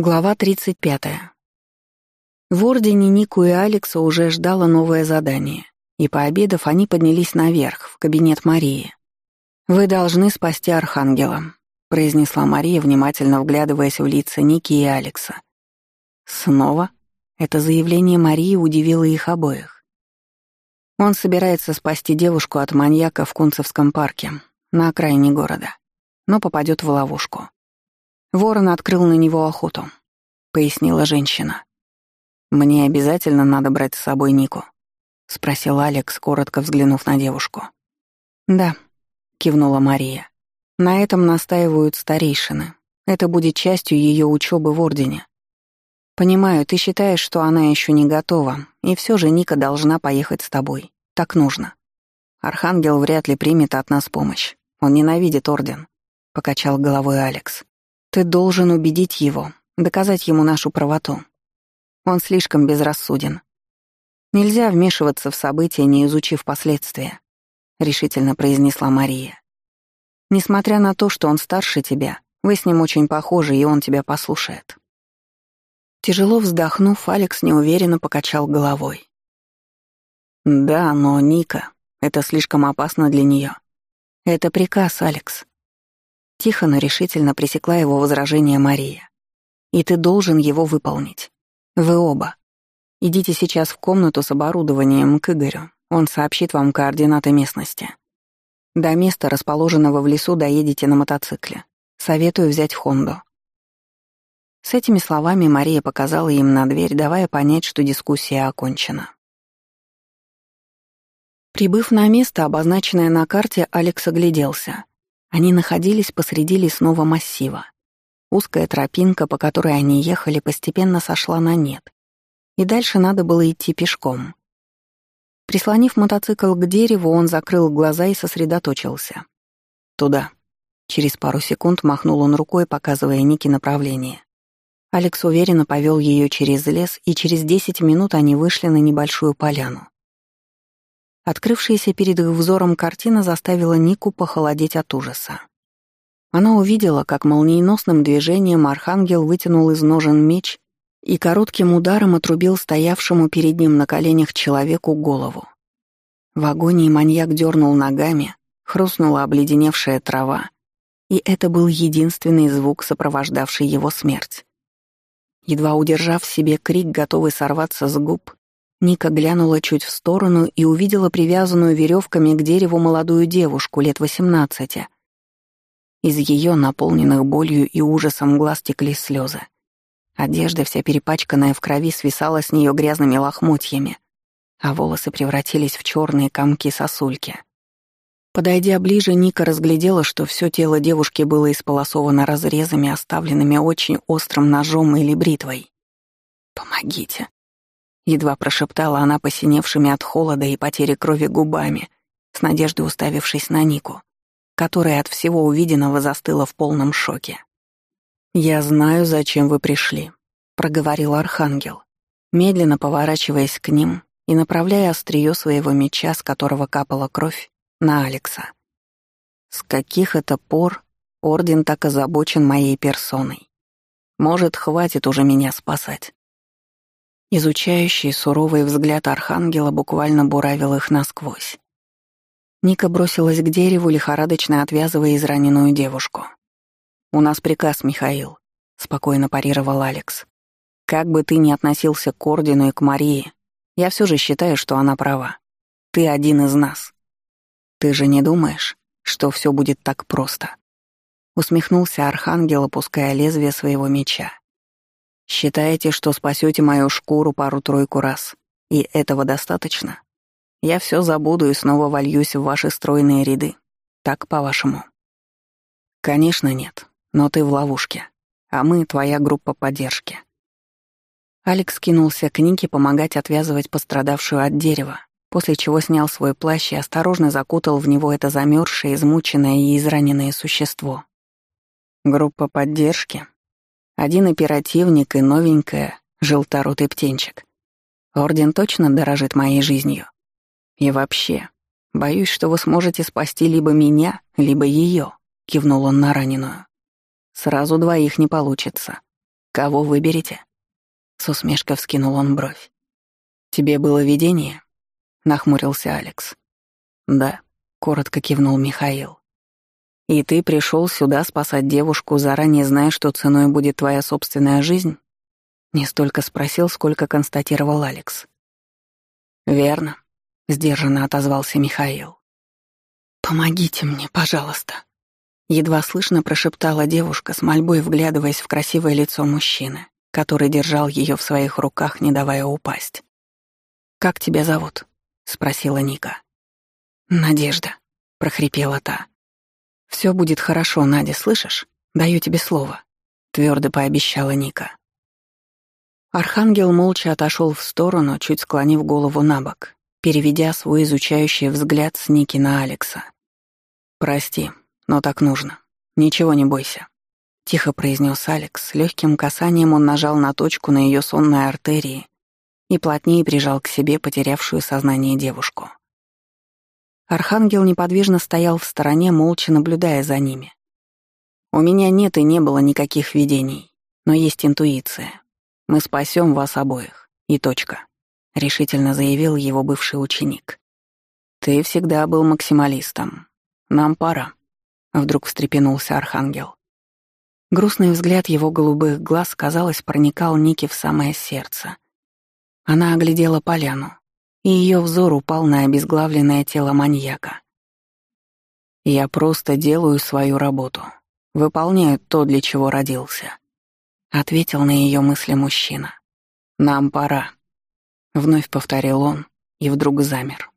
Глава 35. В Ордене Нику и Алекса уже ждало новое задание, и пообедав, они поднялись наверх, в кабинет Марии. «Вы должны спасти Архангела», — произнесла Мария, внимательно вглядываясь в лица Ники и Алекса. «Снова?» Это заявление Марии удивило их обоих. Он собирается спасти девушку от маньяка в Кунцевском парке, на окраине города, но попадет в ловушку. Ворон открыл на него охоту, пояснила женщина. Мне обязательно надо брать с собой Нику, спросил Алекс, коротко взглянув на девушку. Да, кивнула Мария. На этом настаивают старейшины. Это будет частью ее учебы в ордене. Понимаю, ты считаешь, что она еще не готова, и все же Ника должна поехать с тобой. Так нужно. Архангел вряд ли примет от нас помощь. Он ненавидит орден, покачал головой Алекс. Ты должен убедить его, доказать ему нашу правоту. Он слишком безрассуден. Нельзя вмешиваться в события, не изучив последствия, решительно произнесла Мария. Несмотря на то, что он старше тебя, вы с ним очень похожи, и он тебя послушает. Тяжело вздохнув, Алекс неуверенно покачал головой. Да, но Ника, это слишком опасно для нее. Это приказ, Алекс. Тихо, но решительно пресекла его возражение Мария. «И ты должен его выполнить. Вы оба. Идите сейчас в комнату с оборудованием к Игорю. Он сообщит вам координаты местности. До места, расположенного в лесу, доедете на мотоцикле. Советую взять Хонду». С этими словами Мария показала им на дверь, давая понять, что дискуссия окончена. Прибыв на место, обозначенное на карте, Алекс огляделся. Они находились посреди лесного массива. Узкая тропинка, по которой они ехали, постепенно сошла на нет. И дальше надо было идти пешком. Прислонив мотоцикл к дереву, он закрыл глаза и сосредоточился. «Туда». Через пару секунд махнул он рукой, показывая Нике направление. Алекс уверенно повел ее через лес, и через десять минут они вышли на небольшую поляну. Открывшаяся перед их взором картина заставила Нику похолодеть от ужаса. Она увидела, как молниеносным движением архангел вытянул из ножен меч и коротким ударом отрубил стоявшему перед ним на коленях человеку голову. В агонии маньяк дернул ногами, хрустнула обледеневшая трава, и это был единственный звук, сопровождавший его смерть. Едва удержав в себе крик, готовый сорваться с губ, Ника глянула чуть в сторону и увидела привязанную веревками к дереву молодую девушку лет восемнадцати. Из ее наполненных болью и ужасом глаз текли слезы. Одежда, вся перепачканная в крови, свисала с нее грязными лохмотьями, а волосы превратились в черные комки сосульки. Подойдя ближе, Ника разглядела, что все тело девушки было исполосовано разрезами, оставленными очень острым ножом или бритвой. «Помогите», Едва прошептала она посиневшими от холода и потери крови губами, с надеждой уставившись на Нику, которая от всего увиденного застыла в полном шоке. «Я знаю, зачем вы пришли», — проговорил Архангел, медленно поворачиваясь к ним и направляя острие своего меча, с которого капала кровь, на Алекса. «С каких это пор Орден так озабочен моей персоной? Может, хватит уже меня спасать?» Изучающий суровый взгляд Архангела буквально буравил их насквозь. Ника бросилась к дереву, лихорадочно отвязывая израненную девушку. «У нас приказ, Михаил», — спокойно парировал Алекс. «Как бы ты ни относился к Ордену и к Марии, я все же считаю, что она права. Ты один из нас. Ты же не думаешь, что все будет так просто?» Усмехнулся Архангел, опуская лезвие своего меча. Считаете, что спасете мою шкуру пару-тройку раз, и этого достаточно? Я все забуду и снова вольюсь в ваши стройные ряды. Так, по-вашему? Конечно, нет. Но ты в ловушке. А мы — твоя группа поддержки. Алекс кинулся к Нике помогать отвязывать пострадавшую от дерева, после чего снял свой плащ и осторожно закутал в него это замерзшее, измученное и израненное существо. Группа поддержки один оперативник и новенькая, желторотый птенчик. Орден точно дорожит моей жизнью. И вообще, боюсь, что вы сможете спасти либо меня, либо ее, кивнул он на раненую. Сразу двоих не получится. Кого выберете?» С усмешкой вскинул он бровь. «Тебе было видение?» — нахмурился Алекс. «Да», — коротко кивнул Михаил. «И ты пришел сюда спасать девушку, заранее зная, что ценой будет твоя собственная жизнь?» Не столько спросил, сколько констатировал Алекс. «Верно», — сдержанно отозвался Михаил. «Помогите мне, пожалуйста», — едва слышно прошептала девушка с мольбой, вглядываясь в красивое лицо мужчины, который держал ее в своих руках, не давая упасть. «Как тебя зовут?» — спросила Ника. «Надежда», — прохрипела та. Все будет хорошо, Надя, слышишь? Даю тебе слово», — твердо пообещала Ника. Архангел молча отошел в сторону, чуть склонив голову на бок, переведя свой изучающий взгляд с Ники на Алекса. «Прости, но так нужно. Ничего не бойся», — тихо произнес Алекс. Легким касанием он нажал на точку на ее сонной артерии и плотнее прижал к себе потерявшую сознание девушку. Архангел неподвижно стоял в стороне, молча наблюдая за ними. «У меня нет и не было никаких видений, но есть интуиция. Мы спасем вас обоих. И точка», — решительно заявил его бывший ученик. «Ты всегда был максималистом. Нам пора», — вдруг встрепенулся Архангел. Грустный взгляд его голубых глаз, казалось, проникал Нике в самое сердце. Она оглядела поляну, и ее взор упал на обезглавленное тело маньяка. «Я просто делаю свою работу, выполняю то, для чего родился», — ответил на ее мысли мужчина. «Нам пора», — вновь повторил он и вдруг замер.